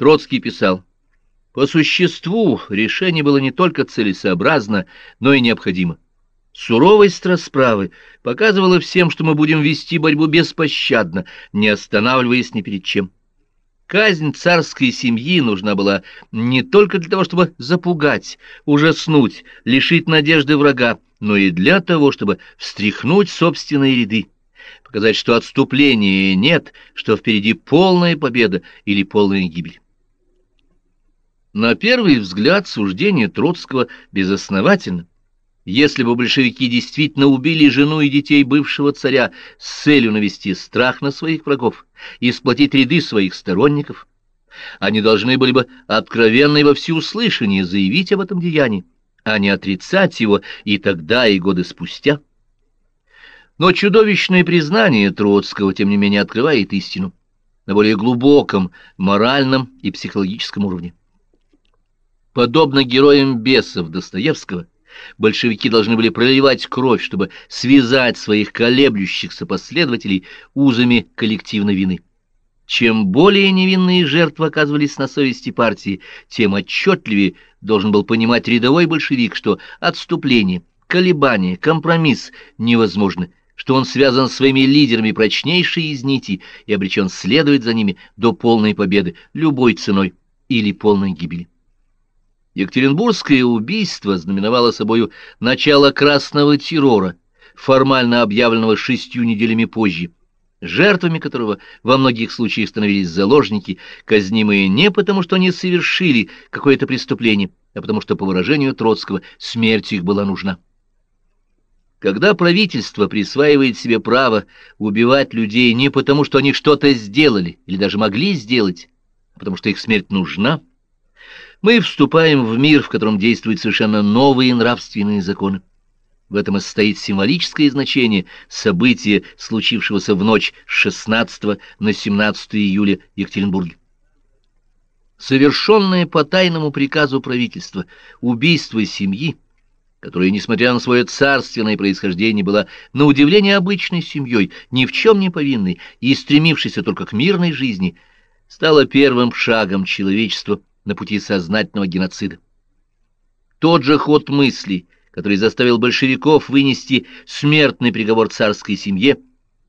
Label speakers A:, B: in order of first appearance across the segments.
A: Троцкий писал, «По существу решение было не только целесообразно, но и необходимо. Суровость расправы показывала всем, что мы будем вести борьбу беспощадно, не останавливаясь ни перед чем. Казнь царской семьи нужна была не только для того, чтобы запугать, ужаснуть, лишить надежды врага, но и для того, чтобы встряхнуть собственные ряды, показать, что отступления нет, что впереди полная победа или полная гибель. На первый взгляд суждение Троцкого безосновательно. Если бы большевики действительно убили жену и детей бывшего царя с целью навести страх на своих врагов и сплотить ряды своих сторонников, они должны были бы откровенно и во всеуслышание заявить об этом деянии, а не отрицать его и тогда, и годы спустя. Но чудовищное признание Троцкого, тем не менее, открывает истину на более глубоком моральном и психологическом уровне. Подобно героям бесов Достоевского, большевики должны были проливать кровь, чтобы связать своих колеблющихся последователей узами коллективной вины. Чем более невинные жертвы оказывались на совести партии, тем отчетливее должен был понимать рядовой большевик, что отступление, колебание, компромисс невозможны, что он связан с своими лидерами прочнейшей из нитей и обречен следовать за ними до полной победы любой ценой или полной гибели. Екатеринбургское убийство знаменовало собою начало красного террора, формально объявленного шестью неделями позже, жертвами которого во многих случаях становились заложники, казнимые не потому, что они совершили какое-то преступление, а потому что, по выражению Троцкого, смерть их была нужна. Когда правительство присваивает себе право убивать людей не потому, что они что-то сделали или даже могли сделать, а потому что их смерть нужна, мы вступаем в мир, в котором действуют совершенно новые нравственные законы. В этом и состоит символическое значение события, случившегося в ночь с 16 на 17 июля в Екатеринбурге. Совершенное по тайному приказу правительства убийство семьи, которая, несмотря на свое царственное происхождение, была на удивление обычной семьей, ни в чем не повинной и стремившейся только к мирной жизни, стало первым шагом человечества на пути сознательного геноцида. Тот же ход мыслей, который заставил большевиков вынести смертный приговор царской семье,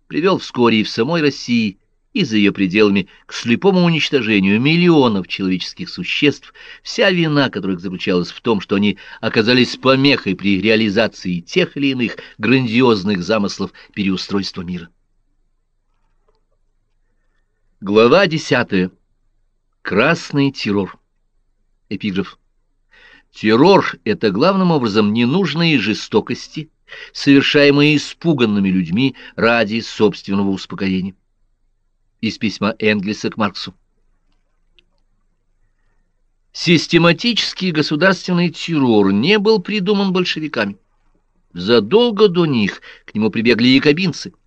A: привел вскоре и в самой России, и за ее пределами к слепому уничтожению миллионов человеческих существ, вся вина которых заключалась в том, что они оказались помехой при реализации тех или иных грандиозных замыслов переустройства мира. Глава десятая. Красный террор. Эпиграф. Террор — это главным образом ненужные жестокости, совершаемые испуганными людьми ради собственного успокоения. Из письма Энгельса к Марксу. Систематический государственный террор не был придуман большевиками. Задолго до них к нему прибегли якобинцы –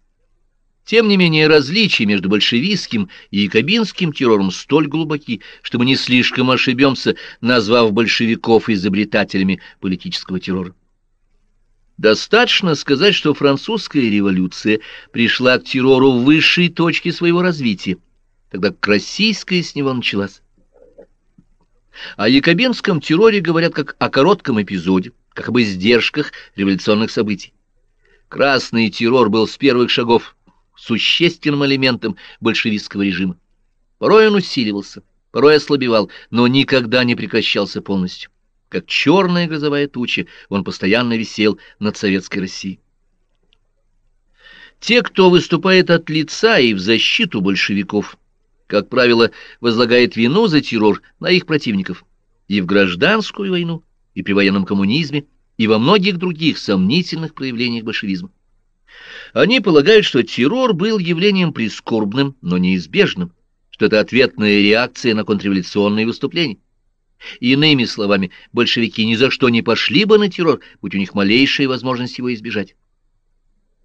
A: тем не менее, различия между большевистским и якобинским террором столь глубоки, что мы не слишком ошибемся, назвав большевиков изобретателями политического террора. Достаточно сказать, что французская революция пришла к террору в высшей точке своего развития, тогда как российская с него началась. О якобинском терроре говорят как о коротком эпизоде, как об издержках революционных событий. Красный террор был с первых шагов существенным элементом большевистского режима. Порой он усиливался, порой ослабевал, но никогда не прекращался полностью. Как черная грозовая туча, он постоянно висел над советской Россией. Те, кто выступает от лица и в защиту большевиков, как правило, возлагает вину за террор на их противников и в гражданскую войну, и при военном коммунизме, и во многих других сомнительных проявлениях большевизма. Они полагают, что террор был явлением прискорбным, но неизбежным, что это ответная реакция на контрреволюционные выступления. Иными словами, большевики ни за что не пошли бы на террор, будь у них малейшая возможность его избежать.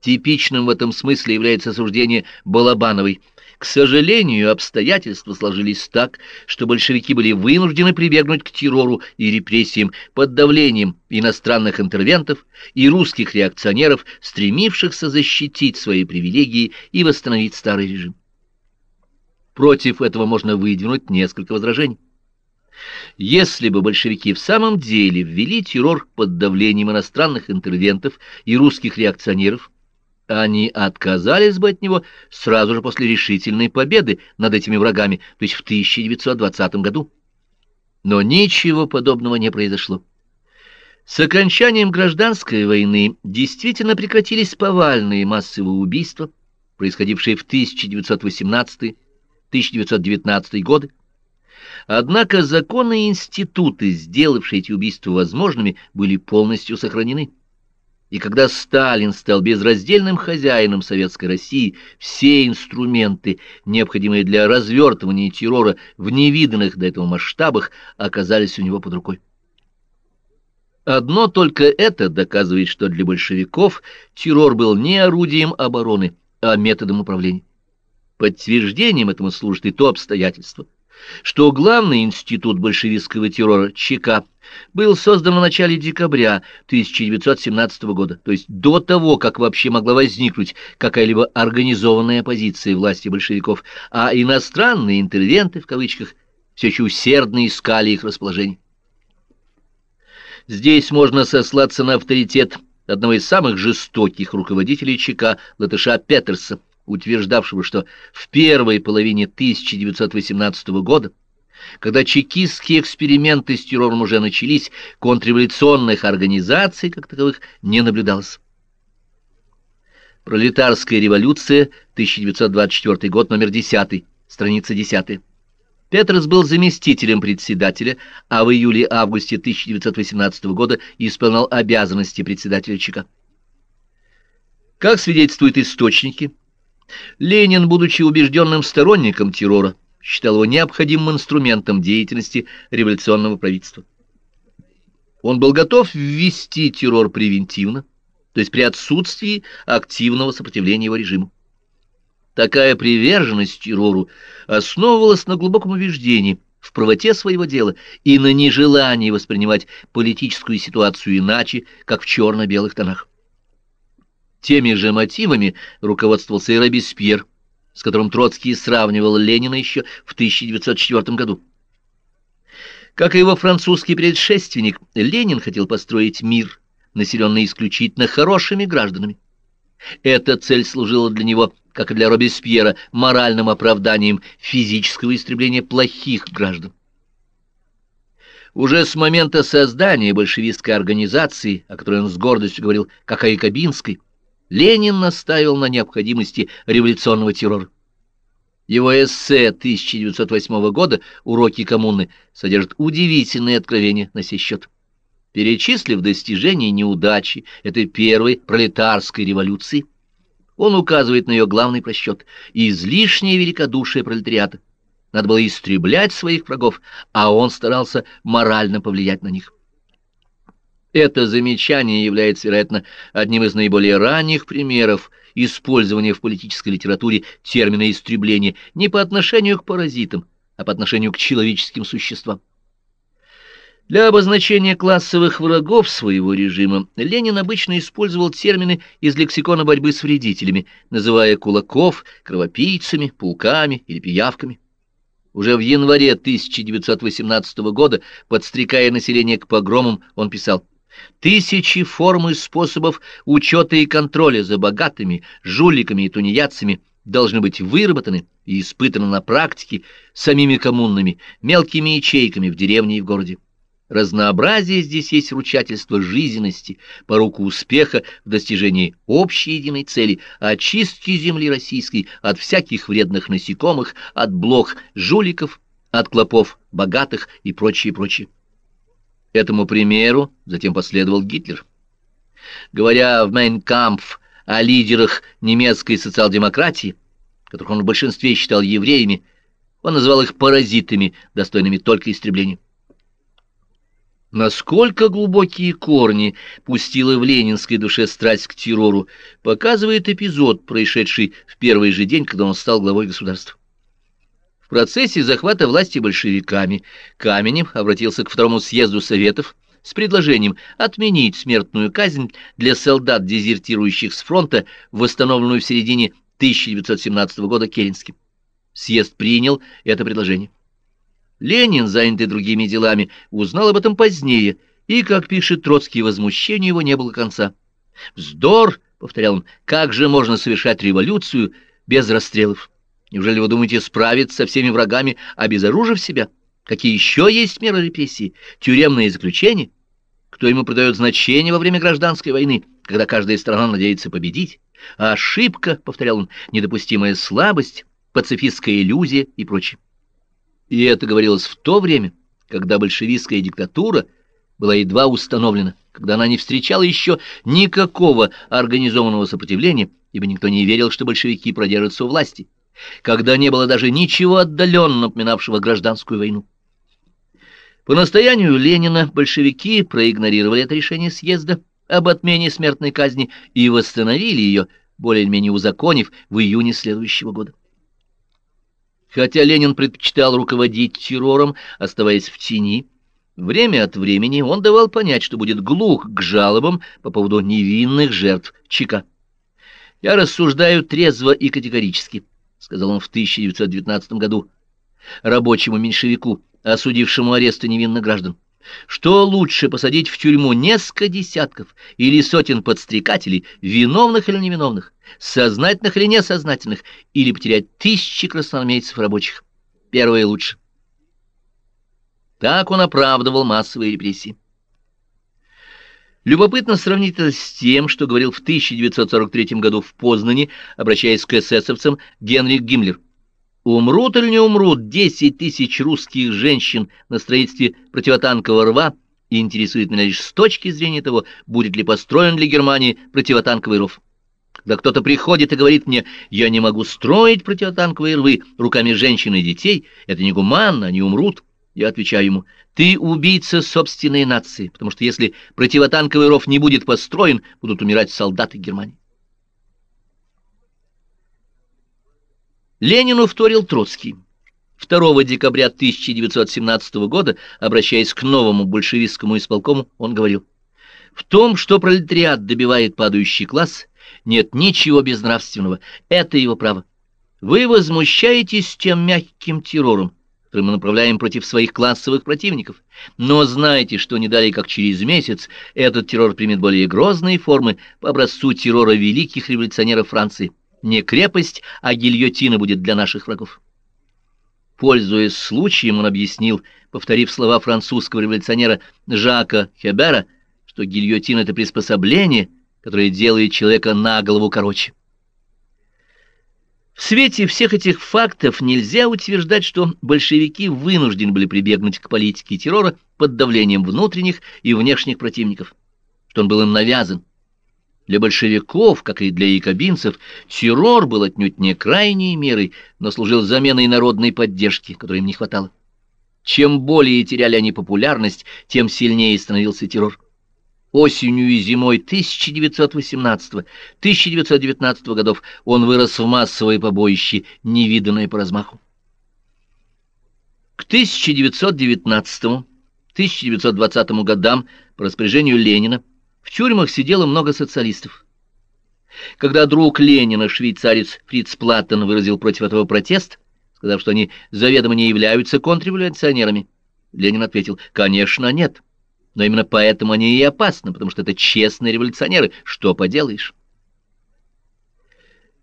A: Типичным в этом смысле является суждение Балабановой – к сожалению, обстоятельства сложились так, что большевики были вынуждены прибегнуть к террору и репрессиям под давлением иностранных интервентов и русских реакционеров, стремившихся защитить свои привилегии и восстановить старый режим. Против этого можно выдвинуть несколько возражений. Если бы большевики в самом деле ввели террор под давлением иностранных интервентов и русских реакционеров, они отказались бы от него сразу же после решительной победы над этими врагами, то есть в 1920 году. Но ничего подобного не произошло. С окончанием гражданской войны действительно прекратились повальные массовые убийства, происходившие в 1918-1919 годы, Однако законы и институты, сделавшие эти убийства возможными, были полностью сохранены. И когда Сталин стал безраздельным хозяином Советской России, все инструменты, необходимые для развертывания террора в невиданных до этого масштабах, оказались у него под рукой. Одно только это доказывает, что для большевиков террор был не орудием обороны, а методом управления. Подтверждением этому служит и то обстоятельство – что главный институт большевистского террора ЧК был создан в начале декабря 1917 года, то есть до того, как вообще могла возникнуть какая-либо организованная оппозиция власти большевиков, а иностранные интервенты, в кавычках, все еще усердно искали их расположение. Здесь можно сослаться на авторитет одного из самых жестоких руководителей ЧК Латыша Петерса, утверждавшего, что в первой половине 1918 года, когда чекистские эксперименты с террором уже начались, контрреволюционных организаций, как таковых, не наблюдалось. Пролетарская революция, 1924 год, номер 10, страница 10. Петрос был заместителем председателя, а в июле-августе 1918 года исполнял обязанности председателя ЧК. Как свидетельствуют источники, Ленин, будучи убежденным сторонником террора, считал его необходимым инструментом деятельности революционного правительства. Он был готов ввести террор превентивно, то есть при отсутствии активного сопротивления его режиму. Такая приверженность террору основывалась на глубоком убеждении в правоте своего дела и на нежелании воспринимать политическую ситуацию иначе, как в черно-белых тонах. Теми же мотивами руководствовался и Робеспьер, с которым Троцкий сравнивал Ленина еще в 1904 году. Как и его французский предшественник, Ленин хотел построить мир, населенный исключительно хорошими гражданами. Эта цель служила для него, как и для Робеспьера, моральным оправданием физического истребления плохих граждан. Уже с момента создания большевистской организации, о которой он с гордостью говорил, как о якобинской, Ленин настаивал на необходимости революционного террора. Его эссе 1908 года «Уроки коммуны» содержит удивительные откровения на сей счет. Перечислив достижения и неудачи этой первой пролетарской революции, он указывает на ее главный просчет – излишнее великодушие пролетариата. Надо было истреблять своих врагов, а он старался морально повлиять на них. Это замечание является, вероятно, одним из наиболее ранних примеров использования в политической литературе термина «истребление» не по отношению к паразитам, а по отношению к человеческим существам. Для обозначения классовых врагов своего режима Ленин обычно использовал термины из лексикона борьбы с вредителями, называя кулаков кровопийцами, пауками или пиявками. Уже в январе 1918 года, подстрекая население к погромам, он писал Тысячи форм и способов учета и контроля за богатыми, жуликами и тунеядцами должны быть выработаны и испытаны на практике самими коммунными, мелкими ячейками в деревне и в городе. Разнообразие здесь есть ручательство жизненности, поруку успеха в достижении общей единой цели – очистки земли российской от всяких вредных насекомых, от блох жуликов, от клопов богатых и прочее, прочее. Этому примеру затем последовал Гитлер. Говоря в Мейнкампф о лидерах немецкой социал-демократии, которых он в большинстве считал евреями, он называл их паразитами, достойными только истребления. Насколько глубокие корни пустила в ленинской душе страсть к террору, показывает эпизод, происшедший в первый же день, когда он стал главой государства. В процессе захвата власти большевиками Каменев обратился к Второму съезду Советов с предложением отменить смертную казнь для солдат, дезертирующих с фронта, восстановленную в середине 1917 года Керенским. Съезд принял это предложение. Ленин, занятый другими делами, узнал об этом позднее, и, как пишет Троцкий, возмущению его не было конца. «Вздор!» — повторял он, — «как же можно совершать революцию без расстрелов? Неужели вы думаете справиться со всеми врагами, обезоружив себя? Какие еще есть меры репрессии? Тюремные заключения? Кто ему придает значение во время гражданской войны, когда каждая страна надеется победить? А ошибка, — повторял он, — недопустимая слабость, пацифистская иллюзия и прочее. И это говорилось в то время, когда большевистская диктатура была едва установлена, когда она не встречала еще никакого организованного сопротивления, ибо никто не верил, что большевики продержатся у власти, когда не было даже ничего отдаленно напоминавшего гражданскую войну. По настоянию Ленина большевики проигнорировали это решение съезда об отмене смертной казни и восстановили ее, более-менее узаконив, в июне следующего года. Хотя Ленин предпочитал руководить террором, оставаясь в тени, время от времени он давал понять, что будет глух к жалобам по поводу невинных жертв ЧК. «Я рассуждаю трезво и категорически», — сказал он в 1919 году рабочему меньшевику, осудившему аресты невинных граждан. Что лучше посадить в тюрьму несколько десятков или сотен подстрекателей, виновных или невиновных, сознательных или несознательных, или потерять тысячи красноармейцев рабочих? Первое лучше. Так он оправдывал массовые репрессии. Любопытно сравнить это с тем, что говорил в 1943 году в Познане, обращаясь к эсэсовцам, Генрих Гиммлер. Умрут или не умрут 10 тысяч русских женщин на строительстве противотанкового рва, и интересует меня лишь с точки зрения того, будет ли построен для Германии противотанковый ров. Когда кто-то приходит и говорит мне, я не могу строить противотанковые рвы руками женщин и детей, это негуманно, они умрут, я отвечаю ему, ты убийца собственной нации, потому что если противотанковый ров не будет построен, будут умирать солдаты Германии. Ленину вторил Троцкий. 2 декабря 1917 года, обращаясь к новому большевистскому исполкому, он говорил, «В том, что пролетариат добивает падающий класс, нет ничего безнравственного, это его право. Вы возмущаетесь тем мягким террором, который мы направляем против своих классовых противников. Но знайте, что не далее, как через месяц, этот террор примет более грозные формы по образцу террора великих революционеров Франции. Не крепость, а гильотина будет для наших врагов. Пользуясь случаем, он объяснил, повторив слова французского революционера Жака Хебера, что гильотина — это приспособление, которое делает человека на голову короче. В свете всех этих фактов нельзя утверждать, что большевики вынуждены были прибегнуть к политике террора под давлением внутренних и внешних противников, что он был им навязан. Для большевиков, как и для якобинцев, террор был отнюдь не крайней мерой, но служил заменой народной поддержки, которой им не хватало. Чем более теряли они популярность, тем сильнее становился террор. Осенью и зимой 1918-1919 годов он вырос в массовое побоище, невиданное по размаху. К 1919-1920 годам по распоряжению Ленина в тюрьмах сидело много социалистов. Когда друг Ленина, швейцарец Фриц Платтен, выразил против этого протест, сказав, что они заведомо не являются контрреволюционерами, Ленин ответил, конечно, нет. Но именно поэтому они и опасны, потому что это честные революционеры. Что поделаешь?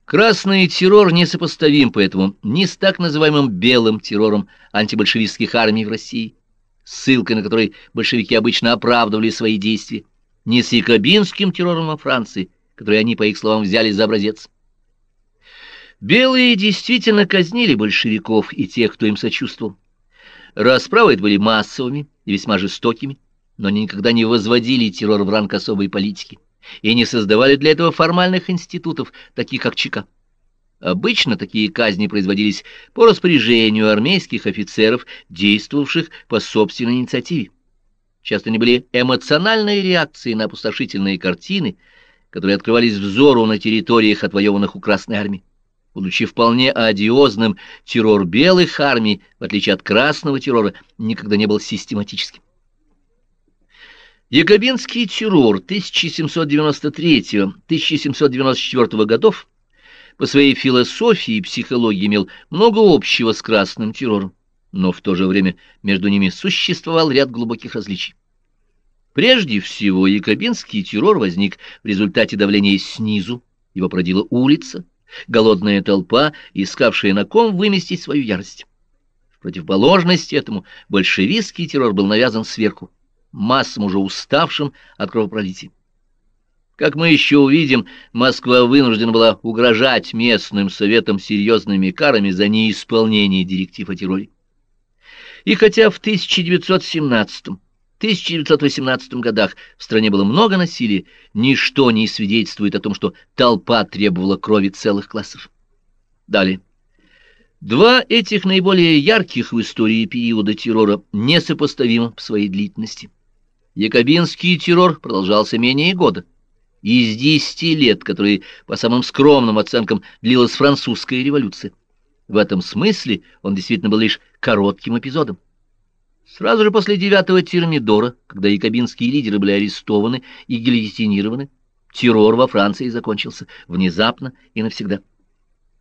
A: Красный террор несопоставим поэтому ни с так называемым белым террором антибольшевистских армий в России, ссылкой на который большевики обычно оправдывали свои действия, ни с якобинским террором во Франции, который они, по их словам, взяли за образец. Белые действительно казнили большевиков и тех, кто им сочувствовал. Расправы были массовыми и весьма жестокими, но никогда не возводили террор в ранг особой политики и не создавали для этого формальных институтов, таких как ЧК. Обычно такие казни производились по распоряжению армейских офицеров, действовавших по собственной инициативе. Часто они были эмоциональной реакцией на опустошительные картины, которые открывались взору на территориях, отвоеванных у Красной Армии. Будучи вполне одиозным, террор белых армий, в отличие от красного террора, никогда не был систематическим. Якобинский террор 1793-1794 годов по своей философии и психологии имел много общего с красным террором, но в то же время между ними существовал ряд глубоких различий. Прежде всего, якобинский террор возник в результате давления снизу, его породила улица, голодная толпа, искавшая на ком выместить свою ярость. В противоположность этому большевистский террор был навязан сверху, массам уже уставшим от кровопролития. Как мы еще увидим, Москва вынуждена была угрожать местным советам серьезными карами за неисполнение директив о терроре. И хотя в 1917 1918 годах в стране было много насилия, ничто не свидетельствует о том, что толпа требовала крови целых классов. Далее. Два этих наиболее ярких в истории периода террора несопоставимы по своей длительности. Якобинский террор продолжался менее года. Из десяти лет, которые, по самым скромным оценкам, длилась французская революция. В этом смысле он действительно был лишь коротким эпизодом. Сразу же после девятого термидора, когда якобинские лидеры были арестованы и гильотинированы, террор во Франции закончился внезапно и навсегда.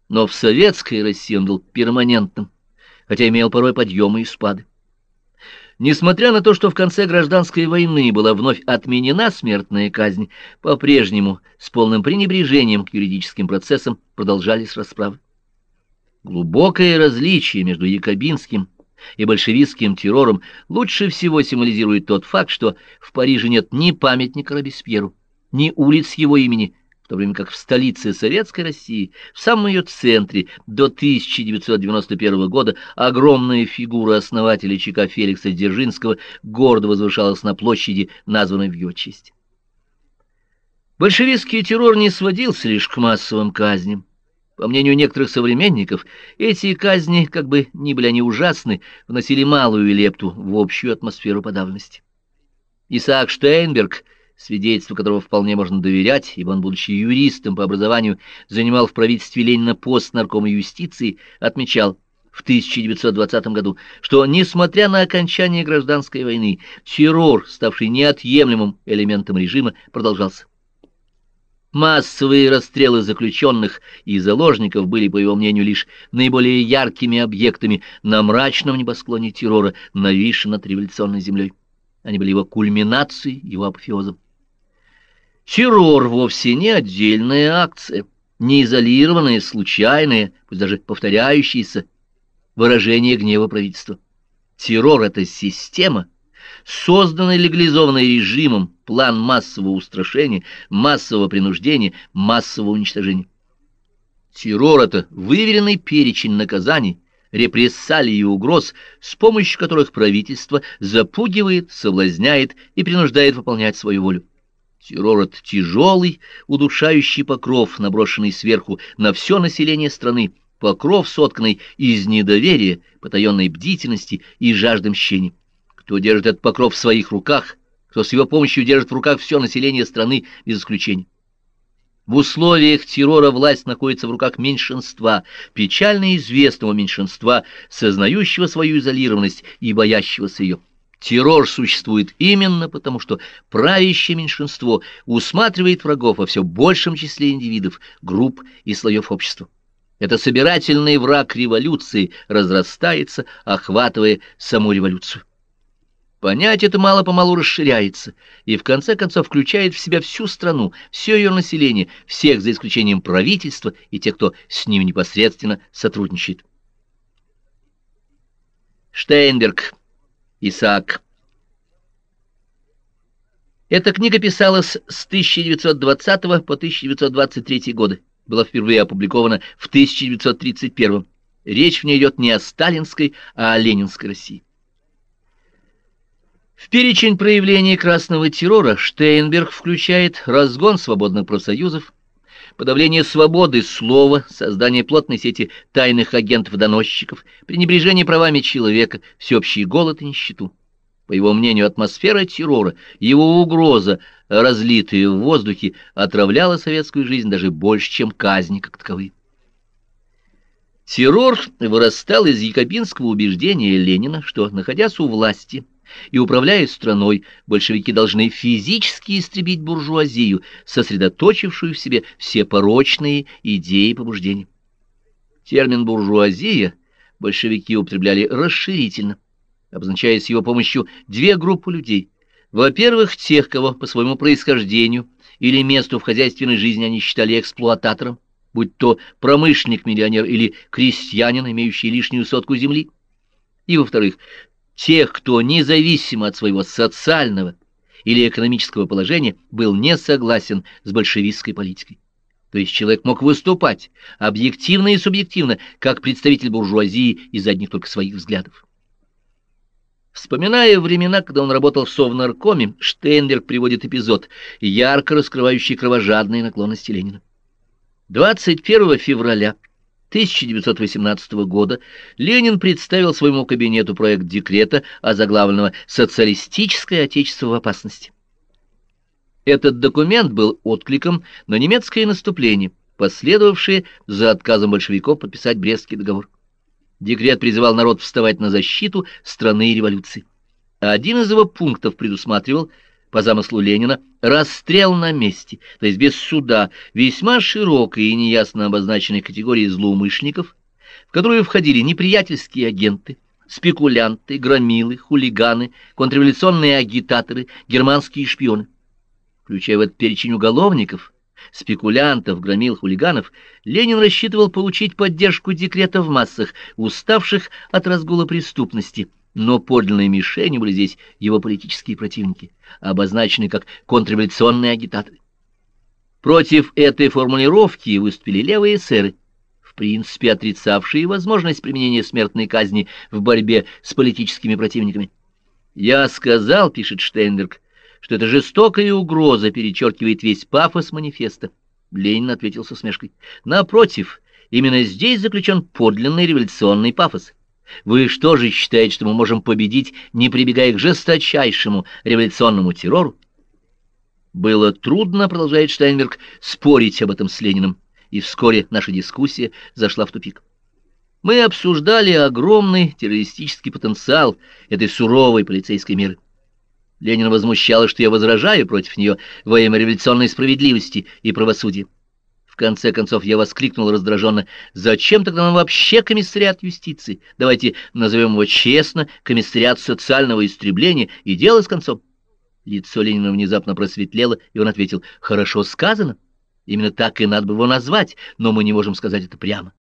A: Но в советской России он был перманентным, хотя имел порой подъемы и спады. Несмотря на то, что в конце гражданской войны была вновь отменена смертная казнь, по-прежнему с полным пренебрежением к юридическим процессам продолжались расправы. Глубокое различие между якобинским и большевистским террором лучше всего символизирует тот факт, что в Париже нет ни памятника Робеспьеру, ни улиц его имени, в то время как в столице Советской России, в самом ее центре, до 1991 года огромная фигура основателя ЧК Феликса Дзержинского гордо возвышалась на площади, названной в его честь. Большевистский террор не сводился лишь к массовым казням. По мнению некоторых современников, эти казни, как бы ни были они ужасны, вносили малую лепту в общую атмосферу подавленности. Исаак Штейнберг, свидетельству которого вполне можно доверять, ибо он, будучи юристом по образованию, занимал в правительстве Ленина пост наркома юстиции, отмечал в 1920 году, что, несмотря на окончание гражданской войны, террор, ставший неотъемлемым элементом режима, продолжался. Массовые расстрелы заключенных и заложников были, по его мнению, лишь наиболее яркими объектами на мрачном небосклоне террора, нависшем над революционной землей. Они были его кульминацией, его апофеозом. Террор вовсе не отдельная акция, не изолированная, случайная, пусть даже повторяющаяся выражение гнева правительства. Террор — это система — созданный легализованный режимом план массового устрашения, массового принуждения, массового уничтожения. Террор — это выверенный перечень наказаний, репрессалий и угроз, с помощью которых правительство запугивает, соблазняет и принуждает выполнять свою волю. Террор — это тяжелый, удушающий покров, наброшенный сверху на все население страны, покров, сотканный из недоверия, потаенной бдительности и жажды мщения кто держит этот покров в своих руках, кто с его помощью держит в руках все население страны без исключения. В условиях террора власть находится в руках меньшинства, печально известного меньшинства, сознающего свою изолированность и боящегося ее. Террор существует именно потому, что правящее меньшинство усматривает врагов во все большем числе индивидов, групп и слоев общества. Это собирательный враг революции разрастается, охватывая саму революцию. Понять это мало-помалу расширяется и в конце концов включает в себя всю страну, все ее население, всех за исключением правительства и тех, кто с ним непосредственно сотрудничает. Штейнберг, Исаак. Эта книга писалась с 1920 по 1923 годы, была впервые опубликована в 1931. Речь в ней идет не о сталинской, а о ленинской России. В перечень проявлений красного террора Штейнберг включает разгон свободных профсоюзов, подавление свободы слова, создание плотной сети тайных агентов-доносчиков, пренебрежение правами человека, всеобщий голод и нищету. По его мнению, атмосфера террора, его угроза, разлитые в воздухе, отравляла советскую жизнь даже больше, чем казни как таковые. Террор вырастал из якобинского убеждения Ленина, что, находясь у власти, И, управляя страной, большевики должны физически истребить буржуазию, сосредоточившую в себе все порочные идеи и побуждения. Термин «буржуазия» большевики употребляли расширительно, обозначая с его помощью две группы людей. Во-первых, тех, кого по своему происхождению или месту в хозяйственной жизни они считали эксплуататором, будь то промышленник-миллионер или крестьянин, имеющий лишнюю сотку земли. И, во-вторых, тех, кто независимо от своего социального или экономического положения был не согласен с большевистской политикой. То есть человек мог выступать объективно и субъективно, как представитель буржуазии из одних только своих взглядов. Вспоминая времена, когда он работал в Совнаркоме, Штейнберг приводит эпизод, ярко раскрывающий кровожадные наклонности Ленина. 21 февраля 1918 года Ленин представил своему кабинету проект декрета, озаглавленного «Социалистическое отечество в опасности». Этот документ был откликом на немецкое наступление, последовавшее за отказом большевиков подписать Брестский договор. Декрет призывал народ вставать на защиту страны и революции. Один из его пунктов предусматривал, по замыслу Ленина, расстрел на месте, то есть без суда, весьма широкой и неясно обозначенной категории злоумышленников, в которую входили неприятельские агенты, спекулянты, громилы, хулиганы, контрреволюционные агитаторы, германские шпионы. Включая в этот перечень уголовников, спекулянтов, громил, хулиганов, Ленин рассчитывал получить поддержку декрета в массах, уставших от разгула преступности, но подлинной мишенью были здесь его политические противники, обозначенные как контрреволюционные агитаторы. Против этой формулировки выступили левые эсеры, в принципе отрицавшие возможность применения смертной казни в борьбе с политическими противниками. «Я сказал, — пишет Штейнберг, — что эта жестокая угроза перечеркивает весь пафос манифеста. Ленин ответил со смешкой. Напротив, именно здесь заключен подлинный революционный пафос. Вы что же считаете, что мы можем победить, не прибегая к жесточайшему революционному террору? Было трудно, продолжает Штайнберг, спорить об этом с Лениным, и вскоре наша дискуссия зашла в тупик. Мы обсуждали огромный террористический потенциал этой суровой полицейской меры. Ленин возмущало, что я возражаю против нее во имя революционной справедливости и правосудия. В конце концов я воскликнул раздраженно, «Зачем тогда нам вообще комиссариат юстиции? Давайте назовем его честно, комиссариат социального истребления, и дело с концом». Лицо Ленина внезапно просветлело, и он ответил, «Хорошо сказано. Именно так и надо бы его назвать, но мы не можем сказать это прямо».